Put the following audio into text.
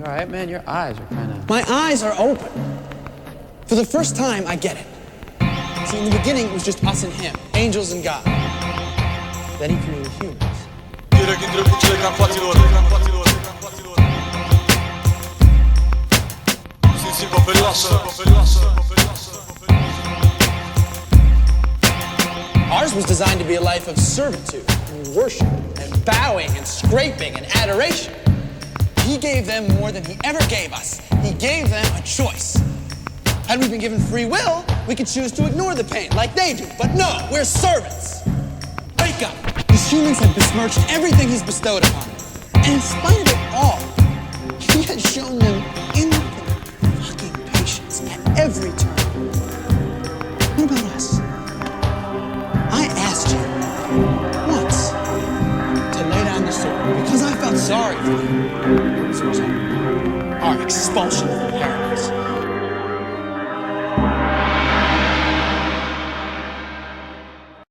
All right, man? Your eyes are kind of. My eyes are open. For the first time, I get it. See, in the beginning, it was just us and him, angels and God. Then he created humans. Ours was designed to be a life of servitude and worship and bowing and scraping and adoration. He gave them more than he ever gave us. He gave them a choice. Had we been given free will, we could choose to ignore the pain like they do. But no, we're servants. Wake up. These humans have besmirched everything he's bestowed upon them. And in spite of it all, he has shown them sorry for you. Our expulsion from paradise.